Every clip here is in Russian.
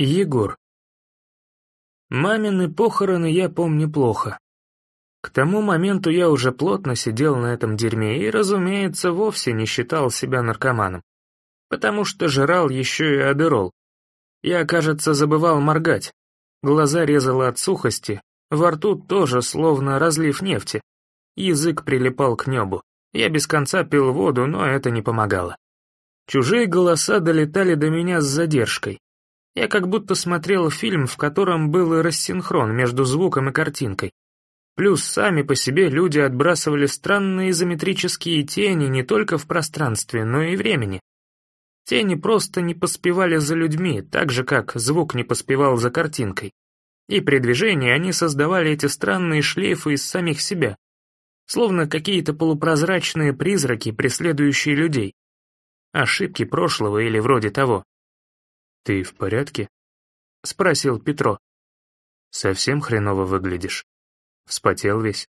Егор. Мамины похороны я помню плохо. К тому моменту я уже плотно сидел на этом дерьме и, разумеется, вовсе не считал себя наркоманом. Потому что жрал еще и адерол. Я, кажется, забывал моргать. Глаза резало от сухости, во рту тоже словно разлив нефти. Язык прилипал к небу. Я без конца пил воду, но это не помогало. Чужие голоса долетали до меня с задержкой. Я как будто смотрел фильм, в котором был рассинхрон между звуком и картинкой. Плюс сами по себе люди отбрасывали странные изометрические тени не только в пространстве, но и времени. Тени просто не поспевали за людьми, так же, как звук не поспевал за картинкой. И при движении они создавали эти странные шлейфы из самих себя, словно какие-то полупрозрачные призраки, преследующие людей. Ошибки прошлого или вроде того. «Ты в порядке?» — спросил Петро. «Совсем хреново выглядишь. Вспотел весь».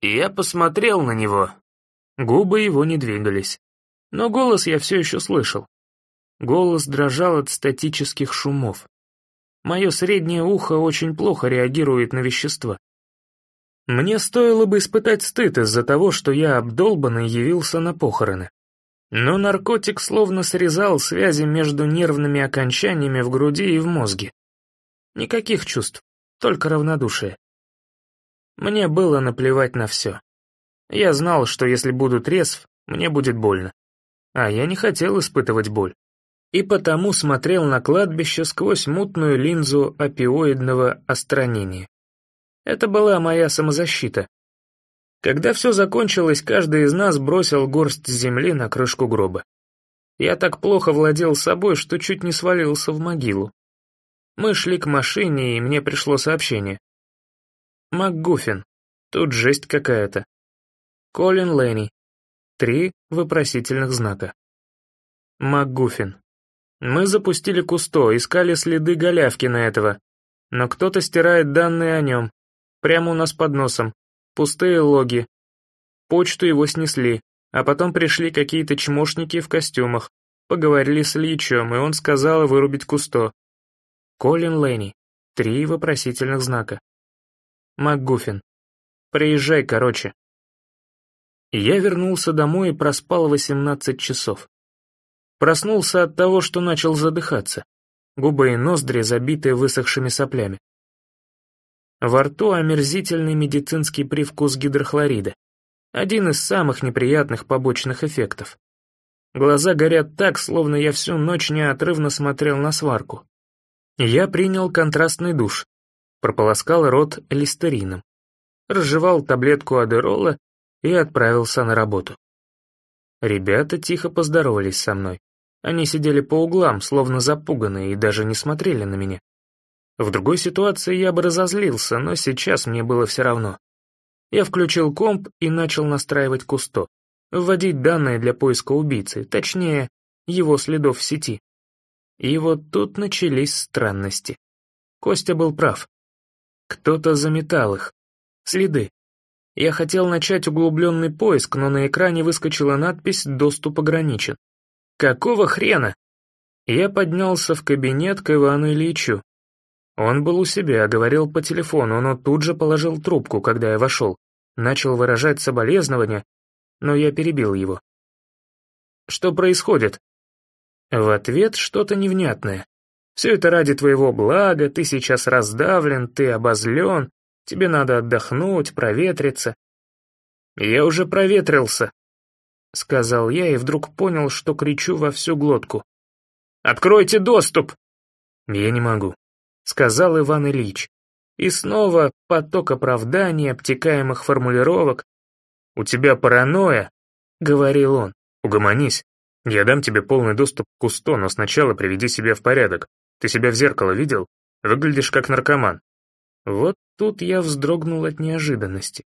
Я посмотрел на него. Губы его не двигались. Но голос я все еще слышал. Голос дрожал от статических шумов. Мое среднее ухо очень плохо реагирует на вещества. Мне стоило бы испытать стыд из-за того, что я обдолбанный явился на похороны. Но наркотик словно срезал связи между нервными окончаниями в груди и в мозге. Никаких чувств, только равнодушие. Мне было наплевать на все. Я знал, что если буду трезв, мне будет больно. А я не хотел испытывать боль. И потому смотрел на кладбище сквозь мутную линзу опиоидного остранения. Это была моя самозащита, когда все закончилось, каждый из нас бросил горсть земли на крышку гроба. Я так плохо владел собой, что чуть не свалился в могилу. Мы шли к машине, и мне пришло сообщение. МакГуффин. Тут жесть какая-то. Колин Лэнни. Три вопросительных знака. МакГуффин. Мы запустили Кусто, искали следы голявки на этого. Но кто-то стирает данные о нем. Прямо у нас под носом. Пустые логи. Почту его снесли, а потом пришли какие-то чмошники в костюмах, поговорили с Ильичем, и он сказал вырубить Кусто. Колин Лэнни. Три вопросительных знака. МакГуффин. Приезжай, короче. Я вернулся домой и проспал 18 часов. Проснулся от того, что начал задыхаться. Губы и ноздри забиты высохшими соплями. Во рту омерзительный медицинский привкус гидрохлорида. Один из самых неприятных побочных эффектов. Глаза горят так, словно я всю ночь неотрывно смотрел на сварку. Я принял контрастный душ, прополоскал рот листерином, разжевал таблетку адерола и отправился на работу. Ребята тихо поздоровались со мной. Они сидели по углам, словно запуганные, и даже не смотрели на меня. В другой ситуации я бы разозлился, но сейчас мне было все равно. Я включил комп и начал настраивать Кусто, вводить данные для поиска убийцы, точнее, его следов в сети. И вот тут начались странности. Костя был прав. Кто-то заметал их. Следы. Я хотел начать углубленный поиск, но на экране выскочила надпись «Доступ ограничен». Какого хрена? Я поднялся в кабинет к Ивану Ильичу. Он был у себя, говорил по телефону, но тут же положил трубку, когда я вошел. Начал выражать соболезнования, но я перебил его. «Что происходит?» В ответ что-то невнятное. «Все это ради твоего блага, ты сейчас раздавлен, ты обозлен, тебе надо отдохнуть, проветриться». «Я уже проветрился», — сказал я и вдруг понял, что кричу во всю глотку. «Откройте доступ!» «Я не могу», сказал Иван Ильич. И снова поток оправданий, обтекаемых формулировок. «У тебя паранойя», — говорил он. «Угомонись. Я дам тебе полный доступ к Кусто, но сначала приведи себя в порядок. Ты себя в зеркало видел? Выглядишь как наркоман». Вот тут я вздрогнул от неожиданности.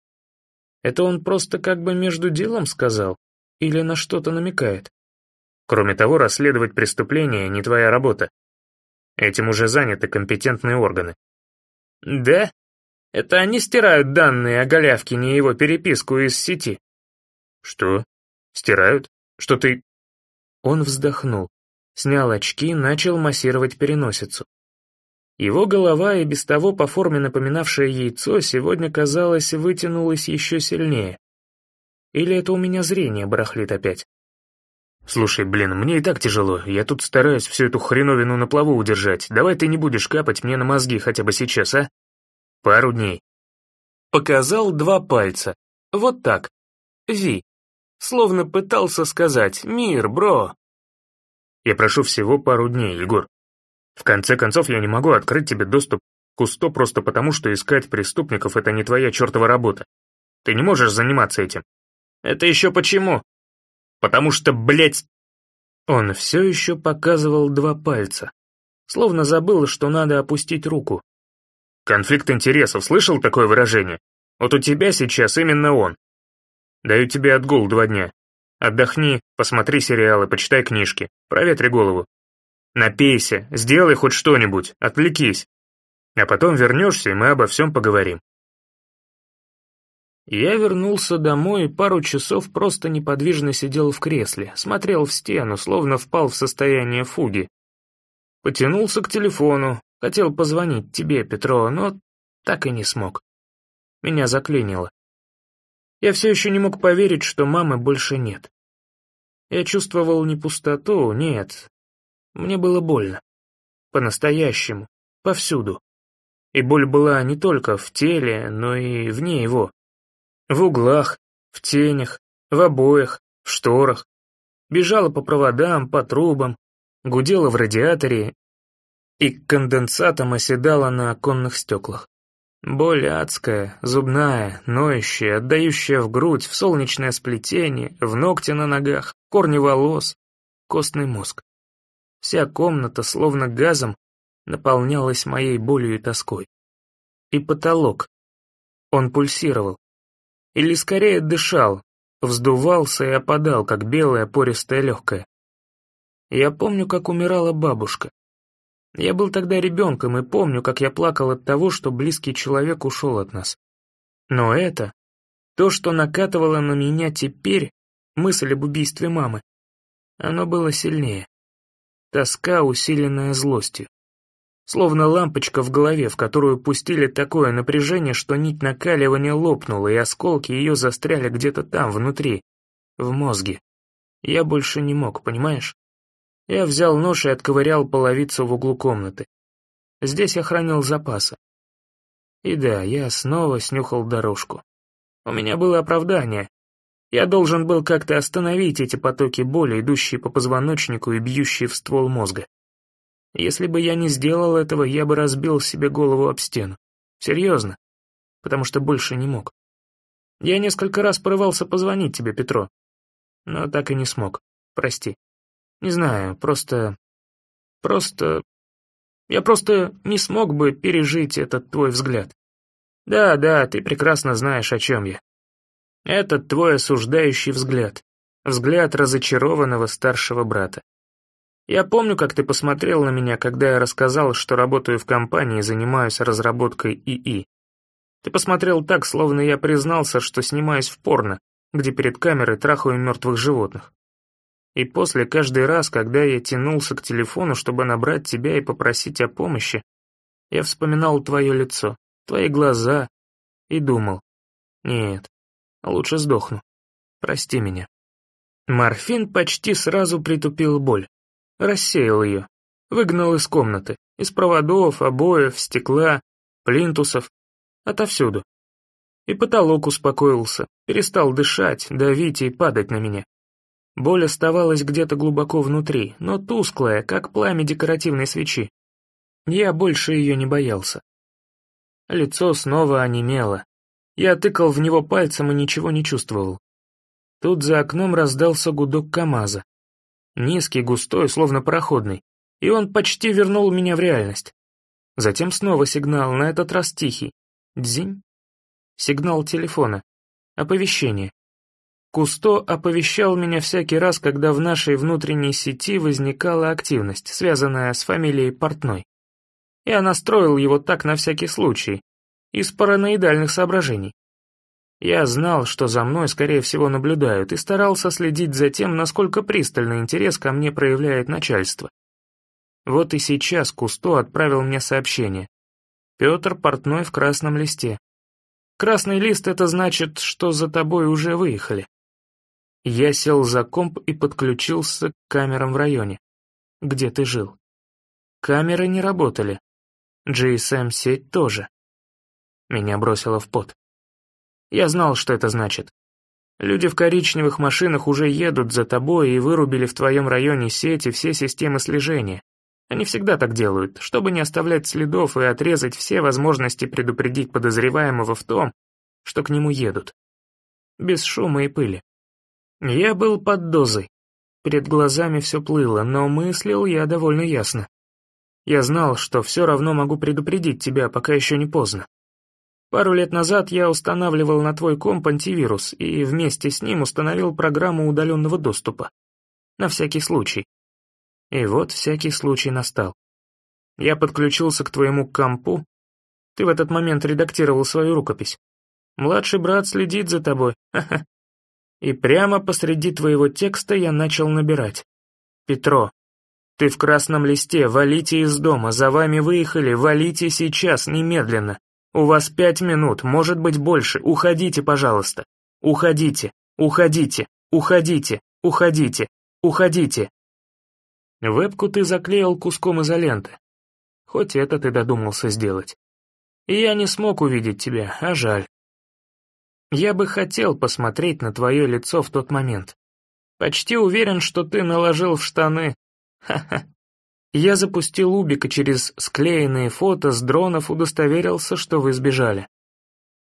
Это он просто как бы между делом сказал? Или на что-то намекает? Кроме того, расследовать преступление не твоя работа. Этим уже заняты компетентные органы. Да? Это они стирают данные о Голявкине и его переписку из сети? Что? Стирают? Что ты...» Он вздохнул, снял очки, начал массировать переносицу. Его голова, и без того по форме напоминавшая яйцо, сегодня, казалось, вытянулась еще сильнее. Или это у меня зрение барахлит опять? «Слушай, блин, мне и так тяжело. Я тут стараюсь всю эту хреновину на плаву удержать. Давай ты не будешь капать мне на мозги хотя бы сейчас, а? Пару дней». Показал два пальца. Вот так. Ви. Словно пытался сказать «Мир, бро». Я прошу всего пару дней, Егор. В конце концов, я не могу открыть тебе доступ к УСТО просто потому, что искать преступников — это не твоя чертова работа. Ты не можешь заниматься этим. Это еще почему? Потому что, блядь... Он все еще показывал два пальца. Словно забыл, что надо опустить руку. Конфликт интересов, слышал такое выражение? Вот у тебя сейчас именно он. Даю тебе отгул два дня. Отдохни, посмотри сериалы, почитай книжки, проветри голову. Напейся, сделай хоть что-нибудь, отвлекись. А потом вернешься, и мы обо всем поговорим. Я вернулся домой и пару часов просто неподвижно сидел в кресле, смотрел в стену, словно впал в состояние фуги. Потянулся к телефону, хотел позвонить тебе, Петро, но так и не смог. Меня заклинило. Я все еще не мог поверить, что мамы больше нет. Я чувствовал не пустоту, нет, мне было больно. По-настоящему. Повсюду. И боль была не только в теле, но и вне его. В углах, в тенях, в обоях, в шторах. Бежала по проводам, по трубам, гудела в радиаторе и конденсатом оседала на оконных стеклах. Боль адская, зубная, ноющая, отдающая в грудь, в солнечное сплетение, в ногти на ногах, корни волос, костный мозг. Вся комната, словно газом, наполнялась моей болью и тоской. И потолок. Он пульсировал. Или скорее дышал, вздувался и опадал, как белое пористое легкое. Я помню, как умирала бабушка. Я был тогда ребенком и помню, как я плакал от того, что близкий человек ушел от нас. Но это, то, что накатывало на меня теперь, мысль об убийстве мамы, оно было сильнее. Тоска, усиленная злостью. Словно лампочка в голове, в которую пустили такое напряжение, что нить накаливания лопнула, и осколки ее застряли где-то там, внутри, в мозге. Я больше не мог, понимаешь? Я взял нож и отковырял половицу в углу комнаты. Здесь я хранил запасы. И да, я снова снюхал дорожку. У меня было оправдание. Я должен был как-то остановить эти потоки боли, идущие по позвоночнику и бьющие в ствол мозга. Если бы я не сделал этого, я бы разбил себе голову об стену. Серьезно. Потому что больше не мог. Я несколько раз порывался позвонить тебе, Петро. Но так и не смог. Прости. Не знаю, просто... Просто... Я просто не смог бы пережить этот твой взгляд. Да, да, ты прекрасно знаешь, о чем я. Этот твой осуждающий взгляд. Взгляд разочарованного старшего брата. Я помню, как ты посмотрел на меня, когда я рассказал, что работаю в компании и занимаюсь разработкой ИИ. Ты посмотрел так, словно я признался, что снимаюсь в порно, где перед камерой трахаю мертвых животных. И после каждый раз, когда я тянулся к телефону, чтобы набрать тебя и попросить о помощи, я вспоминал твое лицо, твои глаза и думал, нет, Лучше сдохну. Прости меня. Морфин почти сразу притупил боль. Рассеял ее. Выгнал из комнаты. Из проводов, обоев, стекла, плинтусов. Отовсюду. И потолок успокоился. Перестал дышать, давить и падать на меня. Боль оставалась где-то глубоко внутри, но тусклая, как пламя декоративной свечи. Я больше ее не боялся. Лицо снова онемело, я тыкал в него пальцем и ничего не чувствовал. Тут за окном раздался гудок КамАЗа. Низкий, густой, словно пароходный. И он почти вернул меня в реальность. Затем снова сигнал, на этот раз тихий. Дзинь. Сигнал телефона. Оповещение. Кусто оповещал меня всякий раз, когда в нашей внутренней сети возникала активность, связанная с фамилией Портной. Я настроил его так на всякий случай, из параноидальных соображений. Я знал, что за мной, скорее всего, наблюдают, и старался следить за тем, насколько пристальный интерес ко мне проявляет начальство. Вот и сейчас Кусто отправил мне сообщение. «Петр Портной в красном листе». Красный лист — это значит, что за тобой уже выехали. Я сел за комп и подключился к камерам в районе, где ты жил. Камеры не работали. GSM-сеть тоже. Меня бросило в пот. Я знал, что это значит. Люди в коричневых машинах уже едут за тобой и вырубили в твоем районе сети все системы слежения. Они всегда так делают, чтобы не оставлять следов и отрезать все возможности предупредить подозреваемого в том, что к нему едут. Без шума и пыли. Я был под дозой. Перед глазами все плыло, но мыслил я довольно ясно. Я знал, что все равно могу предупредить тебя, пока еще не поздно. Пару лет назад я устанавливал на твой комп антивирус и вместе с ним установил программу удаленного доступа. На всякий случай. И вот всякий случай настал. Я подключился к твоему компу. Ты в этот момент редактировал свою рукопись. Младший брат следит за тобой. Ха-ха. И прямо посреди твоего текста я начал набирать. Петро, ты в красном листе, валите из дома, за вами выехали, валите сейчас, немедленно. У вас пять минут, может быть больше. Уходите, пожалуйста. Уходите, уходите, уходите, уходите, уходите. Вебку ты заклеил куском изоленты. Хоть это ты додумался сделать. И я не смог увидеть тебя, а жаль. Я бы хотел посмотреть на твое лицо в тот момент. Почти уверен, что ты наложил в штаны. Ха-ха. Я запустил Убика через склеенные фото с дронов, удостоверился, что вы сбежали.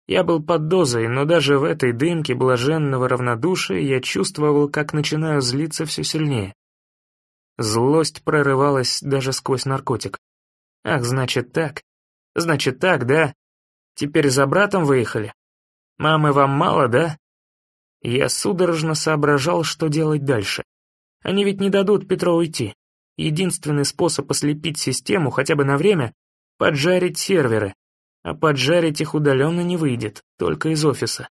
Я был под дозой, но даже в этой дымке блаженного равнодушия я чувствовал, как начинаю злиться все сильнее. Злость прорывалась даже сквозь наркотик. Ах, значит так. Значит так, да? Теперь за братом выехали? Мамы вам мало, да? Я судорожно соображал, что делать дальше. Они ведь не дадут Петру уйти. Единственный способ ослепить систему хотя бы на время — поджарить серверы, а поджарить их удаленно не выйдет, только из офиса.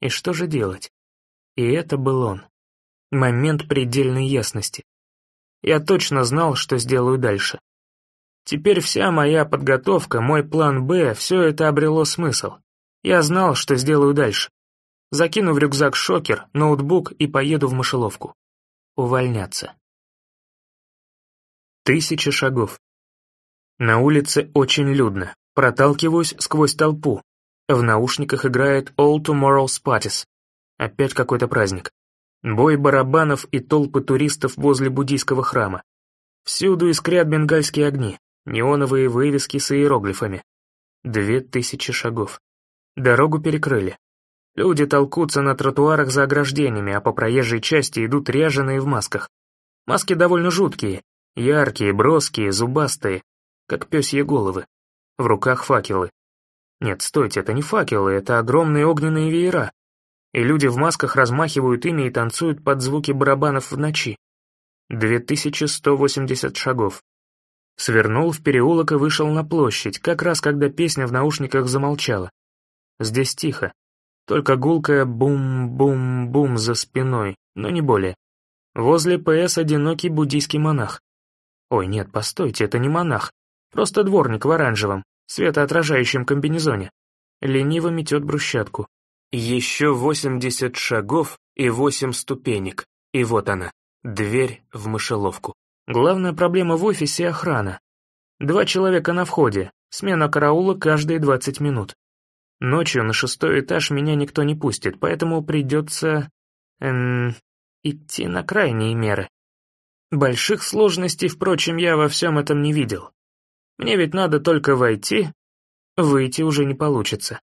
И что же делать? И это был он. Момент предельной ясности. Я точно знал, что сделаю дальше. Теперь вся моя подготовка, мой план «Б», все это обрело смысл. Я знал, что сделаю дальше. Закину в рюкзак шокер, ноутбук и поеду в мышеловку. Увольняться. Тысячи шагов. На улице очень людно. Проталкиваюсь сквозь толпу. В наушниках играет All Tomorrow's Parties. Опять какой-то праздник. Бой барабанов и толпы туристов возле буддийского храма. Всюду искрят бенгальские огни, неоновые вывески с иероглифами. Две тысячи шагов. Дорогу перекрыли. Люди толкутся на тротуарах за ограждениями, а по проезжей части идут ряженые в масках. Маски довольно жуткие, Яркие, броские, зубастые, как пёсьи головы. В руках факелы. Нет, стойте, это не факелы, это огромные огненные веера. И люди в масках размахивают ими и танцуют под звуки барабанов в ночи. 2180 шагов. Свернул в переулок и вышел на площадь, как раз когда песня в наушниках замолчала. Здесь тихо. Только гулкая бум-бум-бум за спиной, но не более. Возле ПС одинокий буддийский монах. Ой, нет, постойте, это не монах. Просто дворник в оранжевом, светоотражающем комбинезоне. Лениво метет брусчатку. Еще восемьдесят шагов и восемь ступенек. И вот она, дверь в мышеловку. Главная проблема в офисе — охрана. Два человека на входе, смена караула каждые двадцать минут. Ночью на шестой этаж меня никто не пустит, поэтому придется... Эм, идти на крайние меры. Больших сложностей, впрочем, я во всем этом не видел. Мне ведь надо только войти, выйти уже не получится.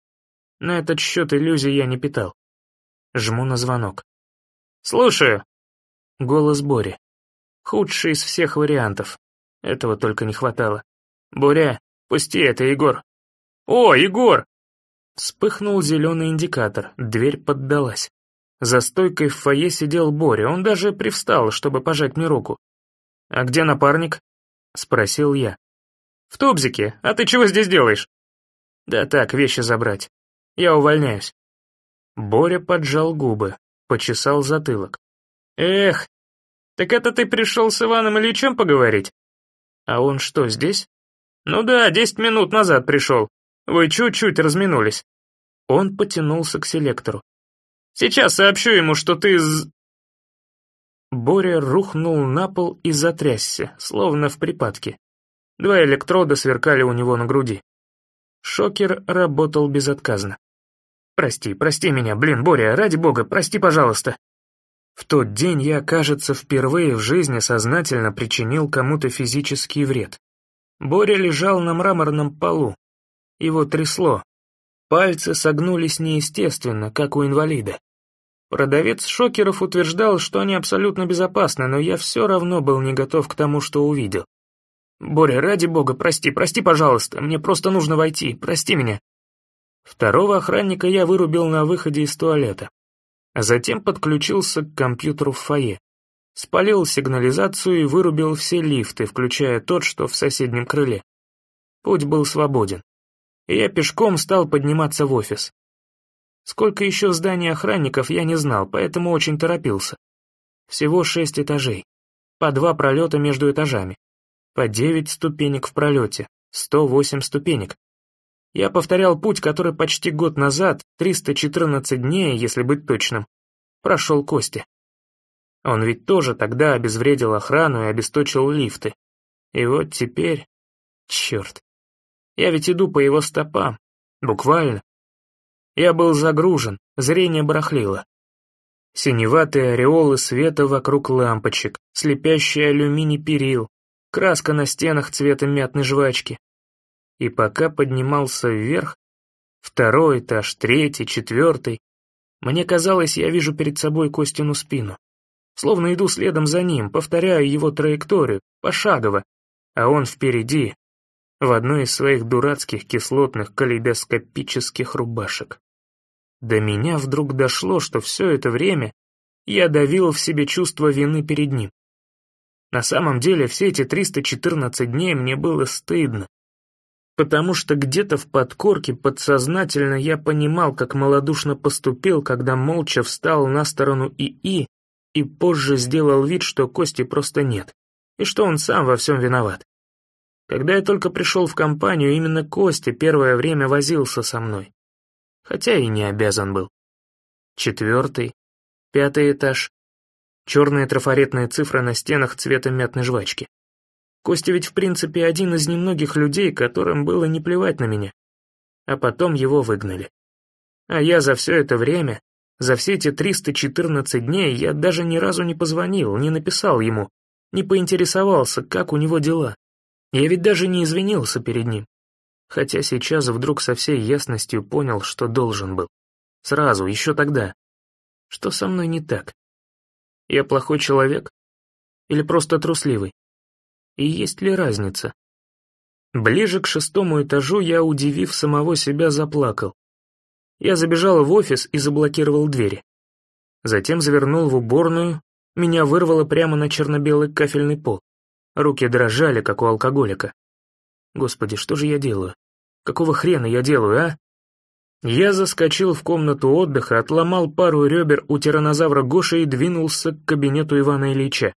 На этот счет иллюзий я не питал. Жму на звонок. «Слушаю!» Голос Бори. Худший из всех вариантов. Этого только не хватало. «Боря, пусти это, Егор!» «О, Егор!» Вспыхнул зеленый индикатор, дверь поддалась. За стойкой в фойе сидел Боря, он даже привстал, чтобы пожать мне руку. «А где напарник?» — спросил я. «В тубзике, а ты чего здесь делаешь?» «Да так, вещи забрать. Я увольняюсь». Боря поджал губы, почесал затылок. «Эх, так это ты пришел с Иваном Ильичем поговорить? А он что, здесь? Ну да, десять минут назад пришел. Вы чуть-чуть разминулись. Он потянулся к селектору. Сейчас сообщу ему, что ты з... Боря рухнул на пол и затрясся, словно в припадке. Два электрода сверкали у него на груди. Шокер работал безотказно. «Прости, прости меня, блин, Боря, ради бога, прости, пожалуйста». В тот день я, кажется, впервые в жизни сознательно причинил кому-то физический вред. Боря лежал на мраморном полу. Его трясло. Пальцы согнулись неестественно, как у инвалида. Продавец шокеров утверждал, что они абсолютно безопасны, но я все равно был не готов к тому, что увидел. «Боря, ради бога, прости, прости, пожалуйста, мне просто нужно войти, прости меня». Второго охранника я вырубил на выходе из туалета а затем подключился к компьютеру в фойе. Спалил сигнализацию и вырубил все лифты, включая тот, что в соседнем крыле. Путь был свободен. Я пешком стал подниматься в офис. Сколько еще зданий охранников я не знал, поэтому очень торопился. Всего шесть этажей. По два пролета между этажами. По девять ступенек в пролете. Сто восемь ступенек. Я повторял путь, который почти год назад, 314 дней, если быть точным, прошел Костя. Он ведь тоже тогда обезвредил охрану и обесточил лифты. И вот теперь... Черт. Я ведь иду по его стопам. Буквально. Я был загружен, зрение барахлило. Синеватые ореолы света вокруг лампочек, слепящий алюминий перил, краска на стенах цвета мятной жвачки, и пока поднимался вверх, второй этаж, третий, четвертый, мне казалось, я вижу перед собой Костину спину. Словно иду следом за ним, повторяю его траекторию, пошагово, а он впереди, в одной из своих дурацких кислотных калейдоскопических рубашек. До меня вдруг дошло, что все это время я давил в себе чувство вины перед ним. На самом деле все эти 314 дней мне было стыдно, потому что где-то в подкорке подсознательно я понимал, как малодушно поступил, когда молча встал на сторону ИИ и позже сделал вид, что Кости просто нет, и что он сам во всем виноват. Когда я только пришел в компанию, именно Костя первое время возился со мной, хотя и не обязан был. Четвертый, пятый этаж, черные трафаретные цифры на стенах цвета мятной жвачки. Костя ведь в принципе один из немногих людей, которым было не плевать на меня. А потом его выгнали. А я за все это время, за все эти 314 дней, я даже ни разу не позвонил, не написал ему, не поинтересовался, как у него дела. Я ведь даже не извинился перед ним. Хотя сейчас вдруг со всей ясностью понял, что должен был. Сразу, еще тогда. Что со мной не так? Я плохой человек? Или просто трусливый? и есть ли разница. Ближе к шестому этажу я, удивив самого себя, заплакал. Я забежал в офис и заблокировал двери. Затем завернул в уборную, меня вырвало прямо на черно-белый кафельный пол. Руки дрожали, как у алкоголика. Господи, что же я делаю? Какого хрена я делаю, а? Я заскочил в комнату отдыха, отломал пару ребер у тиранозавра Гоши и двинулся к кабинету Ивана Ильича.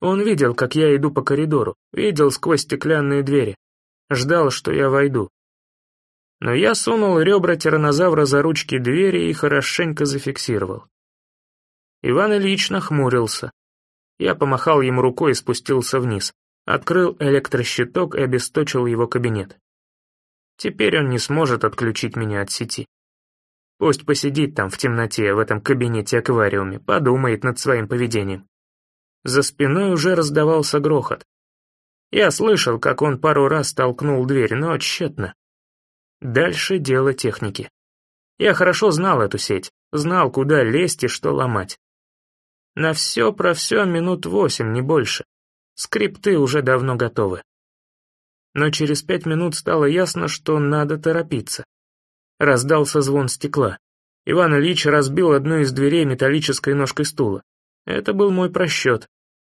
Он видел, как я иду по коридору, видел сквозь стеклянные двери, ждал, что я войду. Но я сунул ребра тиранозавра за ручки двери и хорошенько зафиксировал. Иван Ильич нахмурился. Я помахал ему рукой и спустился вниз, открыл электрощиток и обесточил его кабинет. Теперь он не сможет отключить меня от сети. Пусть посидит там в темноте, в этом кабинете-аквариуме, подумает над своим поведением. За спиной уже раздавался грохот. Я слышал, как он пару раз толкнул дверь, но тщетно. Дальше дело техники. Я хорошо знал эту сеть, знал, куда лезть и что ломать. На все про все минут восемь, не больше. Скрипты уже давно готовы. Но через пять минут стало ясно, что надо торопиться. Раздался звон стекла. Иван Ильич разбил одну из дверей металлической ножкой стула. Это был мой просчет.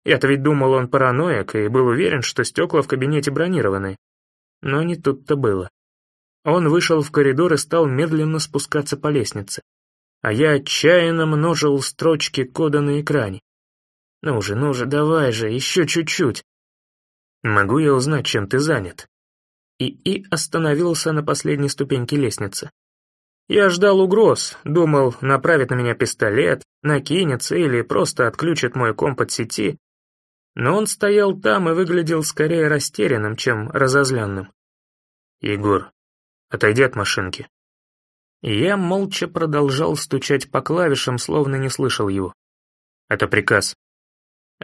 Я-то ведь думал, он параноик, и был уверен, что стекла в кабинете бронированы. Но не тут-то было. Он вышел в коридор и стал медленно спускаться по лестнице. А я отчаянно множил строчки кода на экране. Ну же, ну же, давай же, еще чуть-чуть. Могу я узнать, чем ты занят? И И остановился на последней ступеньке лестницы. Я ждал угроз, думал, направит на меня пистолет, накинется или просто отключит мой комп от сети. Но он стоял там и выглядел скорее растерянным, чем разозленным. «Егор, отойди от машинки». Я молча продолжал стучать по клавишам, словно не слышал его. «Это приказ».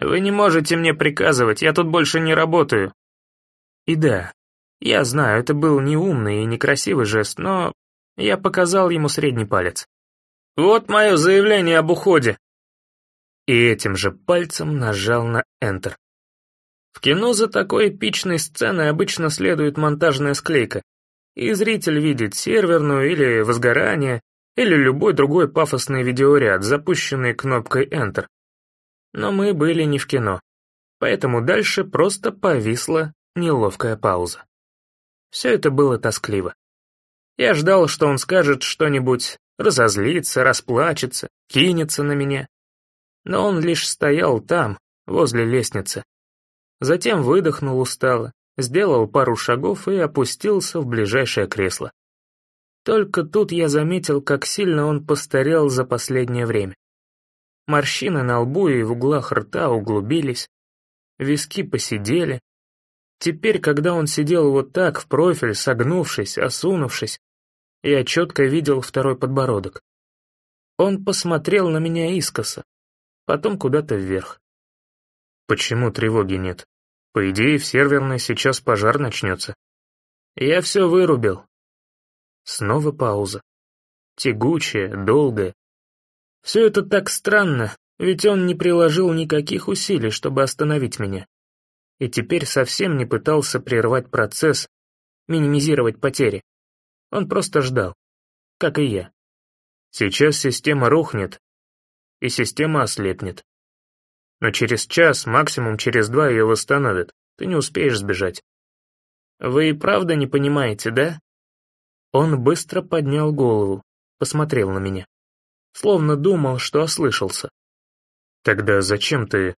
«Вы не можете мне приказывать, я тут больше не работаю». И да, я знаю, это был не умный и некрасивый жест, но я показал ему средний палец. «Вот мое заявление об уходе!» И этим же пальцем нажал на Enter. В кино за такой эпичной сценой обычно следует монтажная склейка, и зритель видит серверную или возгорание, или любой другой пафосный видеоряд, запущенный кнопкой Enter. Но мы были не в кино, поэтому дальше просто повисла неловкая пауза. Все это было тоскливо. Я ждал, что он скажет что-нибудь, разозлится, расплачется, кинется на меня. Но он лишь стоял там, возле лестницы. Затем выдохнул устало, сделал пару шагов и опустился в ближайшее кресло. Только тут я заметил, как сильно он постарел за последнее время. Морщины на лбу и в углах рта углубились, виски посидели. Теперь, когда он сидел вот так, в профиль, согнувшись, осунувшись, я четко видел второй подбородок. Он посмотрел на меня искоса, потом куда-то вверх. Почему тревоги нет? По идее, в серверной сейчас пожар начнется. Я все вырубил. Снова пауза. Тягучая, долгая. Все это так странно, ведь он не приложил никаких усилий, чтобы остановить меня. И теперь совсем не пытался прервать процесс, минимизировать потери. Он просто ждал, как и я. Сейчас система рухнет, и система ослепнет. Но через час, максимум через два ее восстановят, ты не успеешь сбежать. Вы и правда не понимаете, да? Он быстро поднял голову, посмотрел на меня. Словно думал, что ослышался. Тогда зачем ты...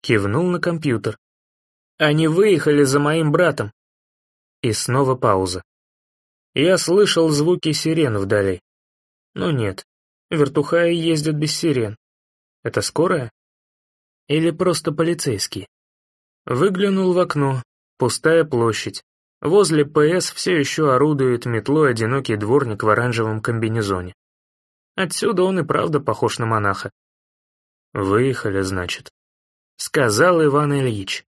Кивнул на компьютер. Они выехали за моим братом. И снова пауза. Я слышал звуки сирен вдали. Ну нет, вертухаи ездят без сирен. Это скорая? Или просто полицейские? Выглянул в окно, пустая площадь. Возле ПС все еще орудует метлой одинокий дворник в оранжевом комбинезоне. Отсюда он и правда похож на монаха. «Выехали, значит», — сказал Иван Ильич.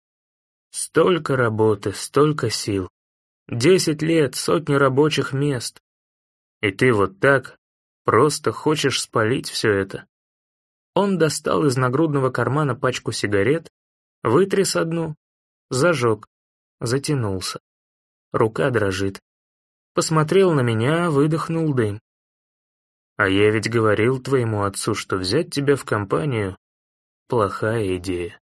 «Столько работы, столько сил. Десять лет, сотни рабочих мест. И ты вот так просто хочешь спалить все это. Он достал из нагрудного кармана пачку сигарет, вытряс одну, зажег, затянулся. Рука дрожит. Посмотрел на меня, выдохнул дым. А я ведь говорил твоему отцу, что взять тебя в компанию — плохая идея.